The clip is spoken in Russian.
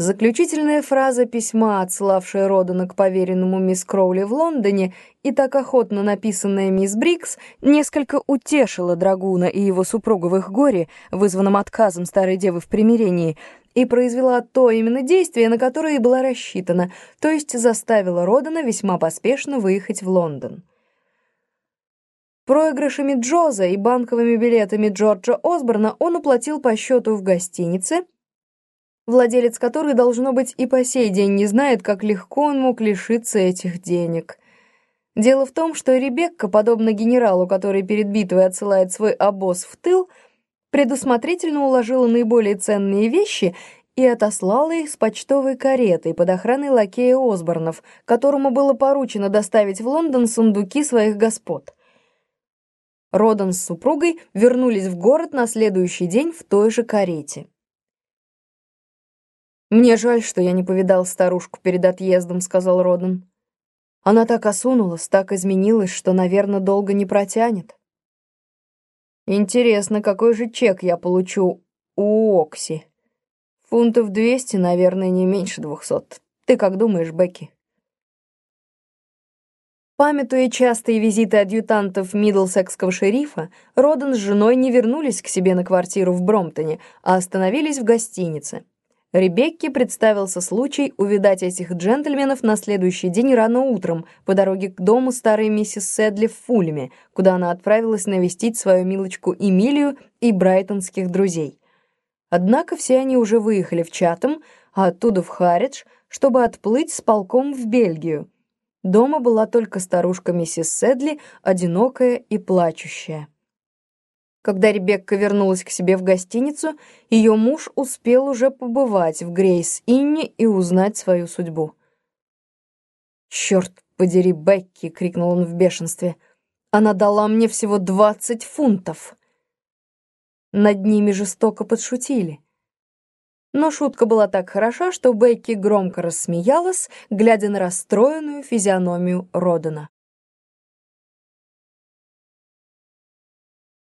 Заключительная фраза письма, отсылавшая Родана к поверенному мисс Кроули в Лондоне, и так охотно написанная мисс Брикс, несколько утешила Драгуна и его супругу в их горе, вызванном отказом старой девы в примирении, и произвела то именно действие, на которое и была рассчитана, то есть заставила Родана весьма поспешно выехать в Лондон. Проигрышами Джоза и банковыми билетами Джорджа Осборна он уплатил по счету в гостинице – владелец которой, должно быть, и по сей день не знает, как легко он мог лишиться этих денег. Дело в том, что Ребекка, подобно генералу, который перед битвой отсылает свой обоз в тыл, предусмотрительно уложила наиболее ценные вещи и отослала их с почтовой каретой под охраной лакея Осборнов, которому было поручено доставить в Лондон сундуки своих господ. Родан с супругой вернулись в город на следующий день в той же карете. «Мне жаль, что я не повидал старушку перед отъездом», — сказал Родан. «Она так осунулась, так изменилась, что, наверное, долго не протянет». «Интересно, какой же чек я получу у Окси? Фунтов двести, наверное, не меньше двухсот. Ты как думаешь, Бекки?» Памятуя частые визиты адъютантов Мидлсекского шерифа, Родан с женой не вернулись к себе на квартиру в Бромптоне, а остановились в гостинице. Ребекке представился случай увидать этих джентльменов на следующий день рано утром по дороге к дому старой миссис Сэдли в Фульме, куда она отправилась навестить свою милочку Эмилию и брайтонских друзей. Однако все они уже выехали в Чатам, а оттуда в Харридж, чтобы отплыть с полком в Бельгию. Дома была только старушка миссис Сэдли, одинокая и плачущая. Когда Ребекка вернулась к себе в гостиницу, ее муж успел уже побывать в Грейс-Инне и узнать свою судьбу. «Черт подери, Бекки!» — крикнул он в бешенстве. «Она дала мне всего двадцать фунтов!» Над ними жестоко подшутили. Но шутка была так хороша, что Бекки громко рассмеялась, глядя на расстроенную физиономию Родена.